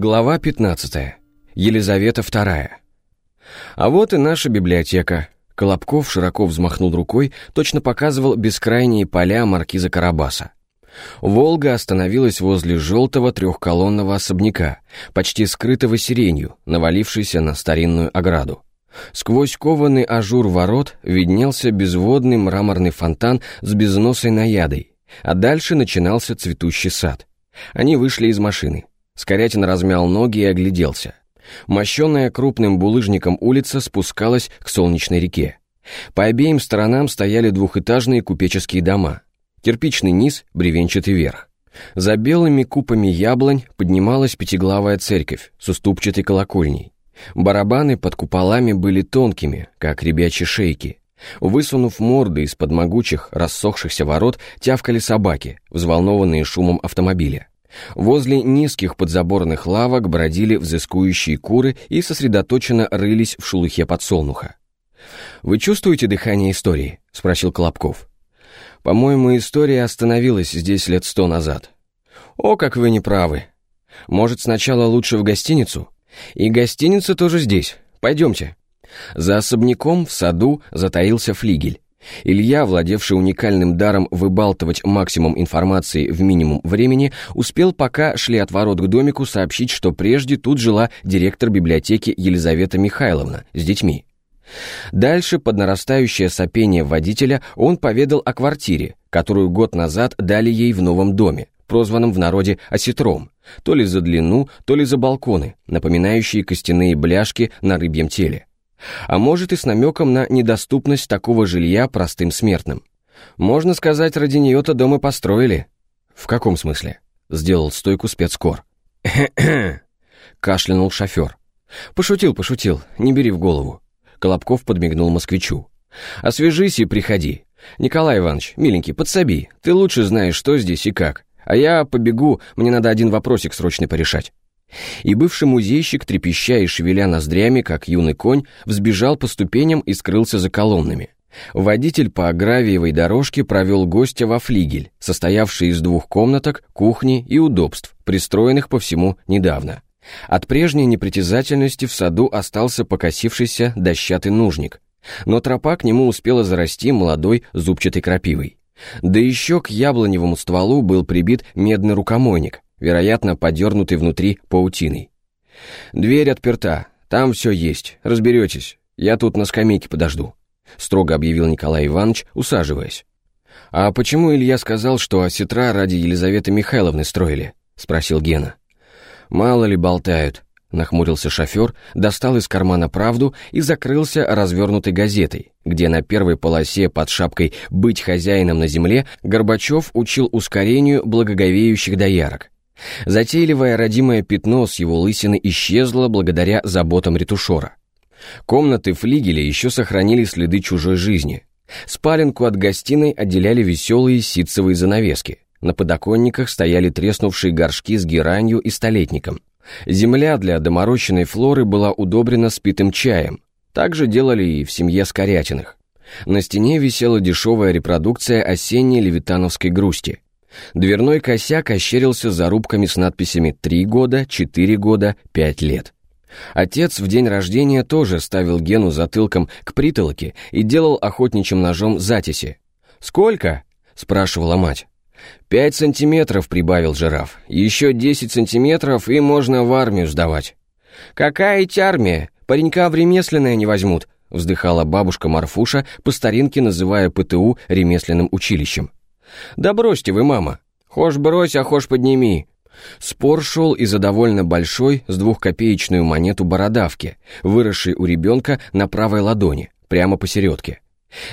Глава 15. Елизавета II. А вот и наша библиотека. Колобков широко взмахнул рукой, точно показывал бескрайние поля маркиза Карабаса. «Волга» остановилась возле желтого трехколонного особняка, почти скрытого сиренью, навалившейся на старинную ограду. Сквозь кованый ажур ворот виднелся безводный мраморный фонтан с безносой наядой, а дальше начинался цветущий сад. Они вышли из машины. Скорятин размял ноги и огляделся. Мощенная крупным булыжником улица спускалась к солнечной реке. По обеим сторонам стояли двухэтажные купеческие дома. Кирпичный низ, бревенчатый верх. За белыми купами яблонь поднималась пятиглавая церковь с уступчатой колокольней. Барабаны под куполами были тонкими, как ребячьи шейки. Высунув морды из-под могучих, рассохшихся ворот, тявкали собаки, взволнованные шумом автомобиля. Возле низких подзаборных лавок бродили взыскующие куры и сосредоточенно рылись в шелухе подсолнуха. «Вы чувствуете дыхание истории?» — спросил Колобков. «По-моему, история остановилась здесь лет сто назад». «О, как вы не правы. Может, сначала лучше в гостиницу?» «И гостиница тоже здесь. Пойдемте». За особняком в саду затаился флигель. Илья, владевший уникальным даром выбалтывать максимум информации в минимум времени, успел, пока шли от ворот к домику, сообщить, что прежде тут жила директор библиотеки Елизавета Михайловна с детьми. Дальше, под нарастающее сопение водителя, он поведал о квартире, которую год назад дали ей в новом доме, прозванном в народе осетром, то ли за длину, то ли за балконы, напоминающие костяные бляшки на рыбьем теле а может и с намеком на недоступность такого жилья простым смертным. Можно сказать, ради нее-то дом и построили. В каком смысле? Сделал стойку спецкор. кашлянул шофер. Пошутил, пошутил, не бери в голову. Колобков подмигнул москвичу. Освежись и приходи. Николай Иванович, миленький, подсоби, ты лучше знаешь, что здесь и как. А я побегу, мне надо один вопросик срочно порешать. И бывший музейщик, трепеща и шевеля ноздрями, как юный конь, взбежал по ступеням и скрылся за колоннами. Водитель по гравиевой дорожке провел гостя во флигель, состоявший из двух комнаток, кухни и удобств, пристроенных по всему недавно. От прежней непритязательности в саду остался покосившийся дощатый нужник, но тропа к нему успела зарасти молодой зубчатой крапивой. Да еще к яблоневому стволу был прибит медный рукомойник, вероятно, подернутый внутри паутиной. «Дверь отперта, там все есть, разберетесь, я тут на скамейке подожду», строго объявил Николай Иванович, усаживаясь. «А почему Илья сказал, что осетра ради Елизаветы Михайловны строили?» спросил Гена. «Мало ли болтают», Нахмурился шофер, достал из кармана правду и закрылся развернутой газетой, где на первой полосе под шапкой «Быть хозяином на земле» Горбачев учил ускорению благоговеющих доярок. Затейливое родимое пятно с его лысины исчезло благодаря заботам ретушера. Комнаты флигеля еще сохранили следы чужой жизни. Спаленку от гостиной отделяли веселые ситцевые занавески. На подоконниках стояли треснувшие горшки с геранью и столетником. Земля для доморощенной флоры была удобрена спитым чаем. Так же делали и в семье Скорятиных. На стене висела дешевая репродукция осенней левитановской грусти. Дверной косяк ощерился зарубками с надписями «Три года», «Четыре года», «Пять лет». Отец в день рождения тоже ставил Гену затылком к притолоке и делал охотничьим ножом затиси. «Сколько?» — спрашивала мать. «Пять сантиметров», — прибавил жираф. «Еще десять сантиметров, и можно в армию сдавать». «Какая ведь армия? Паренька в ремесленное не возьмут», — вздыхала бабушка Марфуша, по старинке называя ПТУ ремесленным училищем. «Да бросьте вы, мама. Хошь брось, а хошь подними». Спор шел из-за довольно большой с двухкопеечную монету бородавки, выросшей у ребенка на правой ладони, прямо посередке.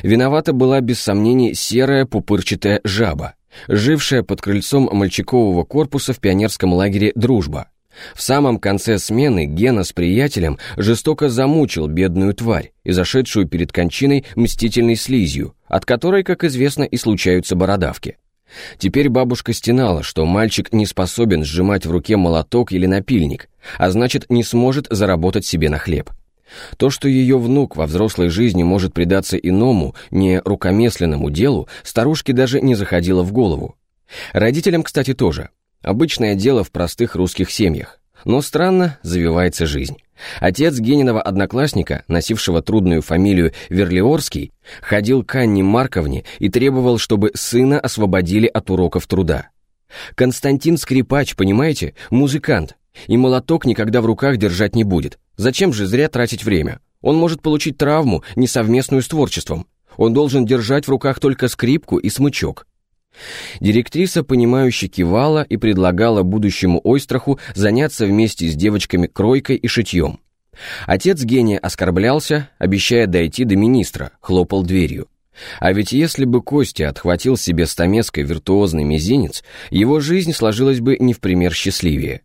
Виновата была без сомнений серая пупырчатая жаба, жившая под крыльцом мальчикового корпуса в пионерском лагере «Дружба». В самом конце смены Гена с приятелем жестоко замучил бедную тварь, изошедшую перед кончиной мстительной слизью, от которой, как известно, и случаются бородавки. Теперь бабушка стенала, что мальчик не способен сжимать в руке молоток или напильник, а значит, не сможет заработать себе на хлеб. То, что ее внук во взрослой жизни может предаться иному, не рукомесленному делу, старушке даже не заходило в голову. Родителям, кстати, тоже. Обычное дело в простых русских семьях. Но странно завивается жизнь. Отец Гениного одноклассника, носившего трудную фамилию Верлиорский, ходил к Анне Марковне и требовал, чтобы сына освободили от уроков труда. Константин Скрипач, понимаете, музыкант, и молоток никогда в руках держать не будет. Зачем же зря тратить время? Он может получить травму, несовместную с творчеством. Он должен держать в руках только скрипку и смычок. Директриса, понимающе кивала и предлагала будущему Ойстраху заняться вместе с девочками кройкой и шитьем. Отец гения оскорблялся, обещая дойти до министра, хлопал дверью. А ведь если бы Костя отхватил себе стамеской виртуозный мизинец, его жизнь сложилась бы не в пример счастливее.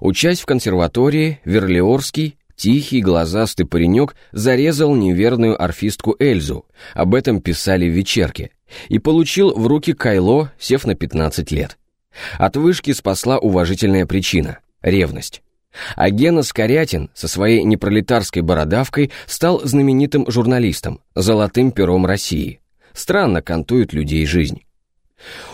Учась в консерватории, Верлиорский, тихий глазастый паренек, зарезал неверную орфистку Эльзу, об этом писали в вечерке, и получил в руки кайло, сев на 15 лет. От вышки спасла уважительная причина – ревность. А Гена Скорятин со своей непролетарской бородавкой стал знаменитым журналистом, золотым пером России. Странно кантует людей жизнь.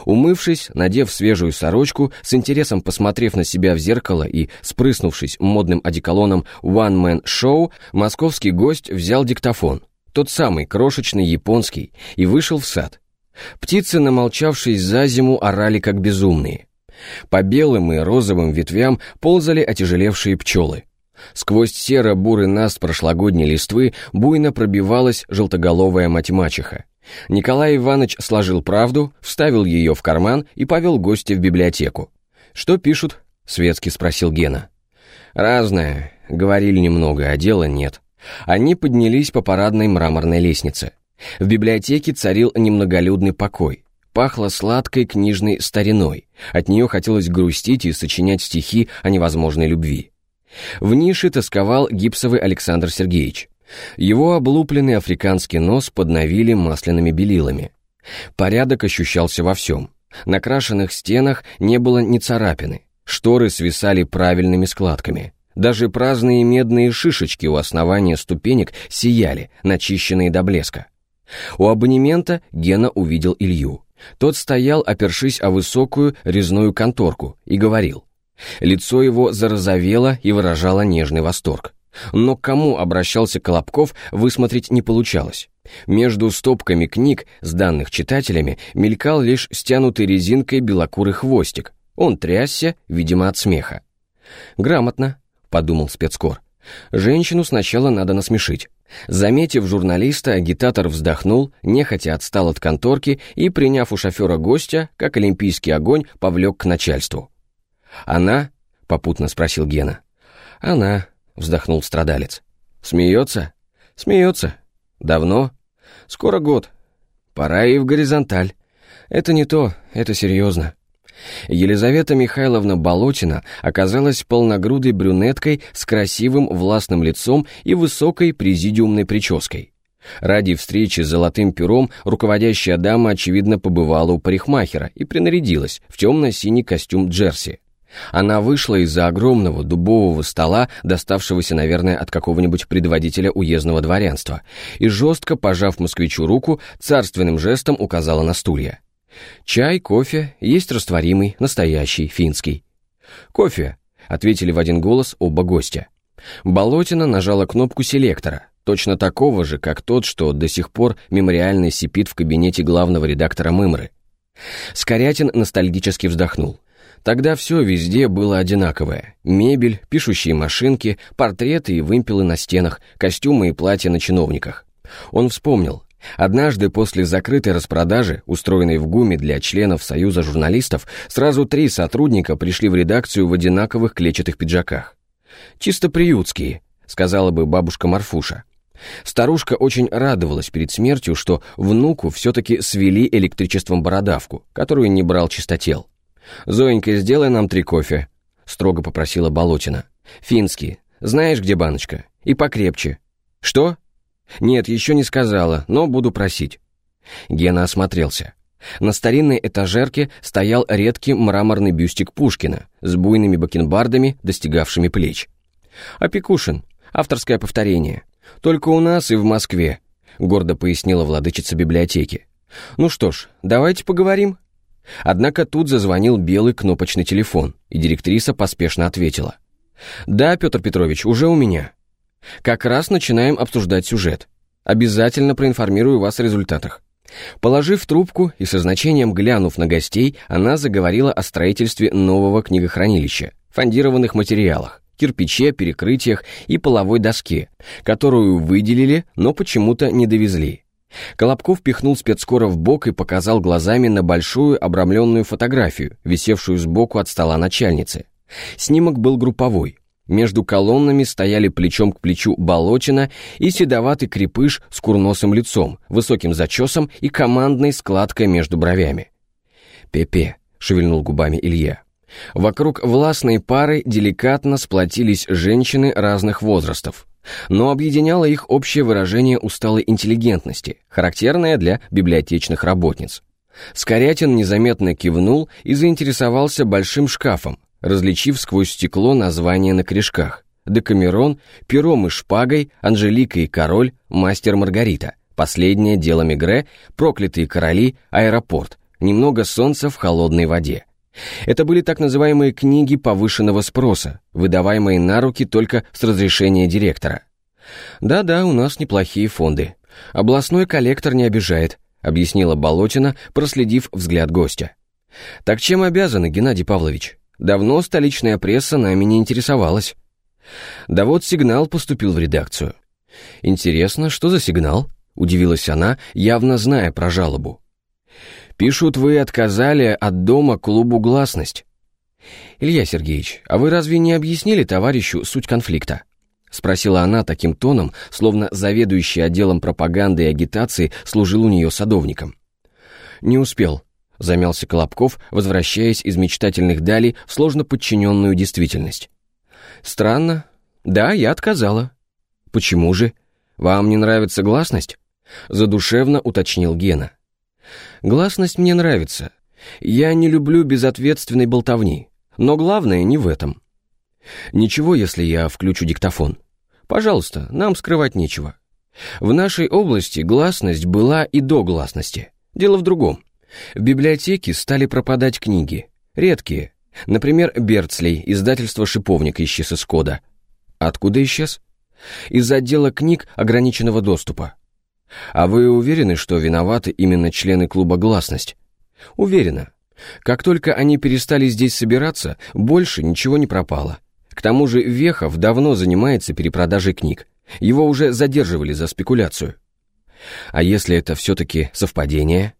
Умывшись, надев свежую сорочку, с интересом посмотрев на себя в зеркало и спрыснувшись модным одеколоном One Man Show, московский гость взял диктофон, тот самый крошечный японский, и вышел в сад. Птицы, намолчавшись за зиму, орали как безумные. По белым и розовым ветвям ползали отяжелевшие пчелы. Сквозь серо-бурый наст прошлогодней листвы буйно пробивалась желтоголовая мать-мачеха. Николай Иванович сложил правду, вставил ее в карман и повел гостя в библиотеку. «Что пишут?» — светски спросил Гена. «Разное. Говорили немного, а дела нет». Они поднялись по парадной мраморной лестнице. В библиотеке царил немноголюдный покой. Пахло сладкой книжной стариной. От нее хотелось грустить и сочинять стихи о невозможной любви. В нише тосковал гипсовый Александр Сергеевич. Его облупленный африканский нос подновили масляными белилами. Порядок ощущался во всем. На крашенных стенах не было ни царапины. Шторы свисали правильными складками. Даже праздные медные шишечки у основания ступенек сияли, начищенные до блеска. У абонемента Гена увидел Илью. Тот стоял, опершись о высокую резную конторку, и говорил. Лицо его зарозовело и выражало нежный восторг. Но к кому обращался Колобков, высмотреть не получалось. Между стопками книг с данных читателями мелькал лишь стянутый резинкой белокурый хвостик. Он трясся, видимо, от смеха. «Грамотно», — подумал спецкор. «Женщину сначала надо насмешить». Заметив журналиста, агитатор вздохнул, нехотя отстал от конторки и, приняв у шофера гостя, как олимпийский огонь, повлек к начальству. «Она?» — попутно спросил Гена. «Она», — вздохнул страдалец. «Смеется?» «Смеется. Давно?» «Скоро год. Пора и в горизонталь. Это не то, это серьезно». Елизавета Михайловна Болотина оказалась полногрудой брюнеткой с красивым властным лицом и высокой президиумной прической. Ради встречи с золотым пером руководящая дама, очевидно, побывала у парикмахера и принарядилась в темно-синий костюм джерси. Она вышла из-за огромного дубового стола, доставшегося, наверное, от какого-нибудь предводителя уездного дворянства, и жестко, пожав москвичу руку, царственным жестом указала на стулья. «Чай, кофе, есть растворимый, настоящий, финский». «Кофе», — ответили в один голос оба гостя. Болотина нажала кнопку селектора, точно такого же, как тот, что до сих пор мемориально сипит в кабинете главного редактора «Мымры». Скорятин ностальгически вздохнул. Тогда все везде было одинаковое. Мебель, пишущие машинки, портреты и вымпелы на стенах, костюмы и платья на чиновниках. Он вспомнил, Однажды после закрытой распродажи, устроенной в ГУМе для членов Союза журналистов, сразу три сотрудника пришли в редакцию в одинаковых клетчатых пиджаках. «Чисто приютские», — сказала бы бабушка Марфуша. Старушка очень радовалась перед смертью, что внуку все-таки свели электричеством бородавку, которую не брал чистотел. «Зоенька, сделай нам три кофе», — строго попросила Болотина. «Финский. Знаешь, где баночка? И покрепче». «Что?» «Нет, еще не сказала, но буду просить». Гена осмотрелся. На старинной этажерке стоял редкий мраморный бюстик Пушкина с буйными бакенбардами, достигавшими плеч. «Опекушин. Авторское повторение. Только у нас и в Москве», — гордо пояснила владычица библиотеки. «Ну что ж, давайте поговорим». Однако тут зазвонил белый кнопочный телефон, и директриса поспешно ответила. Да, Петр Петрович, уже у меня. Как раз начинаем обсуждать сюжет. Обязательно проинформирую вас о результатах. Положив трубку и со значением глянув на гостей, она заговорила о строительстве нового книгохранилища, фондированных материалах, кирпиче, перекрытиях и половой доске, которую выделили, но почему-то не довезли. Колобков пихнул спецкора в бок и показал глазами на большую обрамленную фотографию, висевшую сбоку от стола начальницы. Снимок был групповой. Между колоннами стояли плечом к плечу Болотина и седоватый крепыш с курносым лицом, высоким зачесом и командной складкой между бровями. «Пепе», — шевельнул губами Илья. Вокруг властной пары деликатно сплотились женщины разных возрастов, но объединяло их общее выражение усталой интеллигентности, характерное для библиотечных работниц. Скорятин незаметно кивнул и заинтересовался большим шкафом, различив сквозь стекло названия на корешках. Декамерон, пером и шпагой, Анжелика и король, мастер Маргарита, последнее дело Мегре, проклятые короли, аэропорт, немного солнца в холодной воде. Это были так называемые книги повышенного спроса, выдаваемые на руки только с разрешения директора. «Да-да, у нас неплохие фонды. Областной коллектор не обижает», объяснила Болотина, проследив взгляд гостя. «Так чем обязаны, Геннадий Павлович? Давно столичная пресса нами не интересовалась». Да вот сигнал поступил в редакцию. «Интересно, что за сигнал?» — удивилась она, явно зная про жалобу. Пишут, вы отказали от дома клубу «Гласность». «Илья Сергеевич, а вы разве не объяснили товарищу суть конфликта?» Спросила она таким тоном, словно заведующий отделом пропаганды и агитации служил у нее садовником. «Не успел», — замялся Колобков, возвращаясь из мечтательных далей в сложно подчиненную действительность. «Странно. Да, я отказала». «Почему же? Вам не нравится гласность?» Задушевно уточнил Гена. Гласность мне нравится. Я не люблю безответственной болтовни. Но главное не в этом. Ничего, если я включу диктофон. Пожалуйста, нам скрывать нечего. В нашей области гласность была и до гласности. Дело в другом. В библиотеке стали пропадать книги. Редкие. Например, Берцлей, издательство «Шиповник» исчез из кода. Откуда исчез? Из отдела книг ограниченного доступа. А вы уверены, что виноваты именно члены клуба «Гласность»? Уверена. Как только они перестали здесь собираться, больше ничего не пропало. К тому же Вехов давно занимается перепродажей книг. Его уже задерживали за спекуляцию. А если это все-таки совпадение?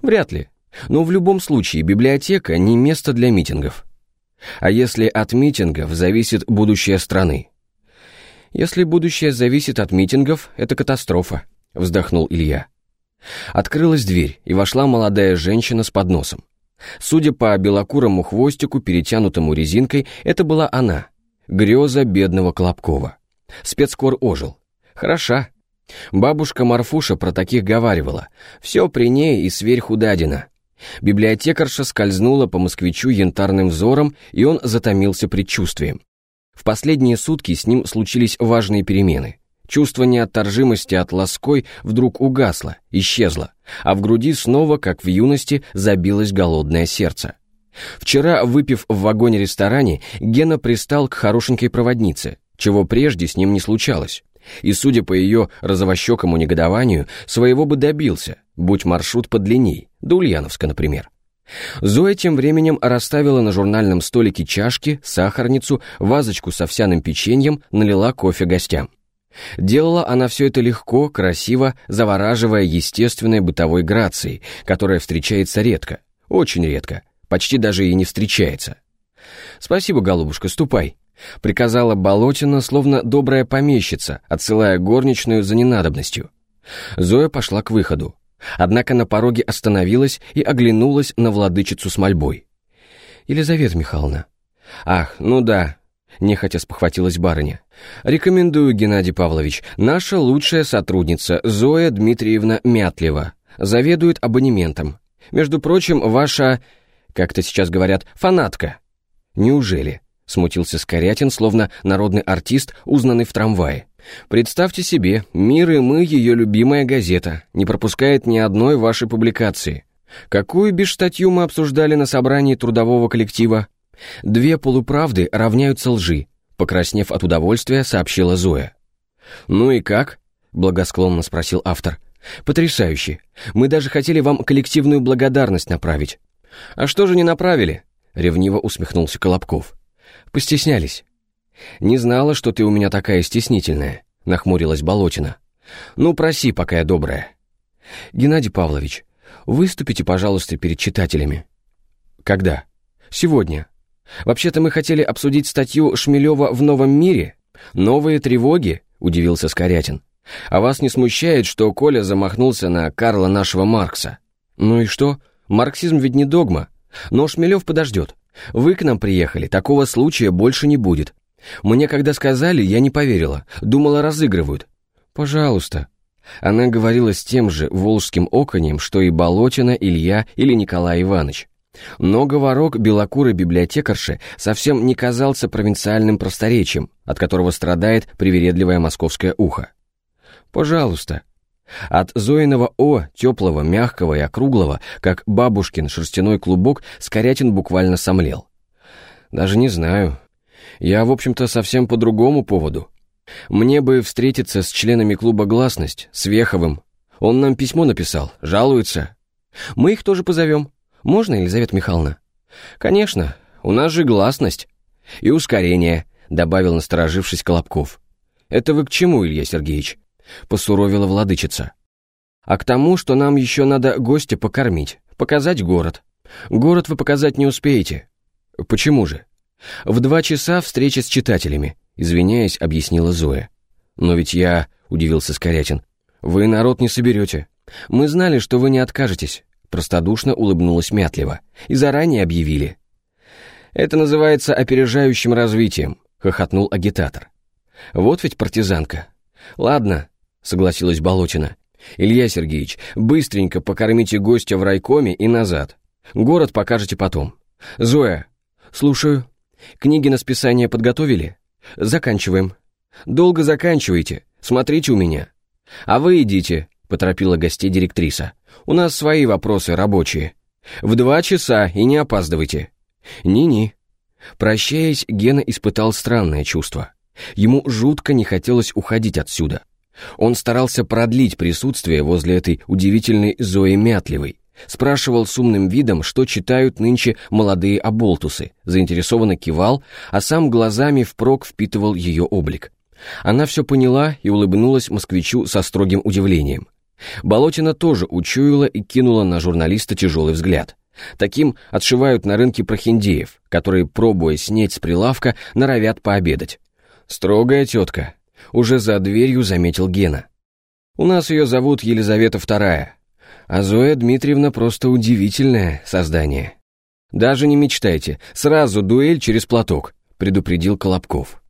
Вряд ли. Но в любом случае библиотека не место для митингов. А если от митингов зависит будущее страны? Если будущее зависит от митингов, это катастрофа. — вздохнул Илья. Открылась дверь, и вошла молодая женщина с подносом. Судя по белокурому хвостику, перетянутому резинкой, это была она, греза бедного Колобкова. Спецкор ожил. Хороша. Бабушка Марфуша про таких говаривала. Все при ней и сверь худадина. Библиотекарша скользнула по москвичу янтарным взором, и он затомился предчувствием. В последние сутки с ним случились важные перемены. Чувство неотторжимости от лаской вдруг угасло, исчезло, а в груди снова, как в юности, забилось голодное сердце. Вчера, выпив в вагоне-ресторане, Гена пристал к хорошенькой проводнице, чего прежде с ним не случалось. И, судя по ее розовощекому негодованию, своего бы добился, будь маршрут подлинней, до Ульяновска, например. Зоя тем временем расставила на журнальном столике чашки, сахарницу, вазочку с овсяным печеньем, налила кофе гостям. Делала она все это легко, красиво, завораживая естественной бытовой грацией, которая встречается редко, очень редко, почти даже и не встречается. «Спасибо, голубушка, ступай», — приказала Болотина, словно добрая помещица, отсылая горничную за ненадобностью. Зоя пошла к выходу, однако на пороге остановилась и оглянулась на владычицу с мольбой. «Елизавета Михайловна». «Ах, ну да, нехотя спохватилась барыня. «Рекомендую, Геннадий Павлович, наша лучшая сотрудница Зоя Дмитриевна Мятлева. Заведует абонементом. Между прочим, ваша, как то сейчас говорят, фанатка». «Неужели?» — смутился Скорятин, словно народный артист, узнанный в трамвае. «Представьте себе, «Мир и мы» — ее любимая газета, не пропускает ни одной вашей публикации. Какую бесстатью мы обсуждали на собрании трудового коллектива? Две полуправды равняются лжи. Покраснев от удовольствия, сообщила Зоя. «Ну и как?» — благосклонно спросил автор. «Потрясающе. Мы даже хотели вам коллективную благодарность направить». «А что же не направили?» — ревниво усмехнулся Колобков. «Постеснялись». «Не знала, что ты у меня такая стеснительная», — нахмурилась Болотина. «Ну, проси, пока я добрая». «Геннадий Павлович, выступите, пожалуйста, перед читателями». «Когда?» «Сегодня. Вообще-то мы хотели обсудить статью Шмелева в «Новом мире». «Новые тревоги», — удивился Скорятин. «А вас не смущает, что Коля замахнулся на Карла нашего Маркса?» «Ну и что? Марксизм ведь не догма. Но Шмелев подождет. Вы к нам приехали, такого случая больше не будет. Мне когда сказали, я не поверила, думала, разыгрывают. Пожалуйста». Она говорила с тем же волжским оконем, что и Болотина, Илья или Николай Иванович. Но говорок белокурой библиотекарши совсем не казался провинциальным просторечием, от которого страдает привередливое московское ухо. «Пожалуйста». От Зоиного «О», теплого, мягкого и округлого, как бабушкин шерстяной клубок, Скорятин буквально сомлел. «Даже не знаю. Я, в общем-то, совсем по другому поводу. Мне бы встретиться с членами клуба «Гласность», с Веховым. Он нам письмо написал, жалуется. Мы их тоже позовем. Можно, Елизавета Михайловна?» «Конечно, у нас же гласность. И ускорение», — добавил насторожившись Колобков. «Это вы к чему, Илья Сергеевич?» — посуровила владычица. «А к тому, что нам еще надо гостя покормить, показать город. Город вы показать не успеете». «Почему же?» «В два часа встреча с читателями», — извиняясь, объяснила Зоя. «Но ведь я...» — удивился Скорятин. «Вы народ не соберете. Мы знали, что вы не откажетесь простодушно улыбнулась Мятлева. «И заранее объявили». «Это называется опережающим развитием», — хохотнул агитатор. «Вот ведь партизанка». «Ладно», — согласилась Болотина. «Илья Сергеевич, быстренько покормите гостя в райкоме и назад. Город покажете потом. Зоя, слушаю. Книги на списание подготовили? Заканчиваем. Долго заканчивайте, смотрите у меня. А вы идите, поторопила гостей директриса. «У нас свои вопросы рабочие. В два часа и не опаздывайте». «Ни-ни». Прощаясь, Гена испытал странное чувство. Ему жутко не хотелось уходить отсюда. Он старался продлить присутствие возле этой удивительной Зои Мятливой, спрашивал с умным видом, что читают нынче молодые оболтусы, заинтересованно кивал, а сам глазами впрок впитывал ее облик. Она все поняла и улыбнулась москвичу со строгим удивлением. Болотина тоже учуяла и кинула на журналиста тяжелый взгляд. Таким отшивают на рынке прохиндеев, которые, пробуя снять с прилавка, норовят пообедать. «Строгая тетка», — уже за дверью заметил Гена. «У нас ее зовут Елизавета II, а Зоя Дмитриевна просто удивительное создание». «Даже не мечтайте, сразу дуэль через платок», — предупредил Колобков.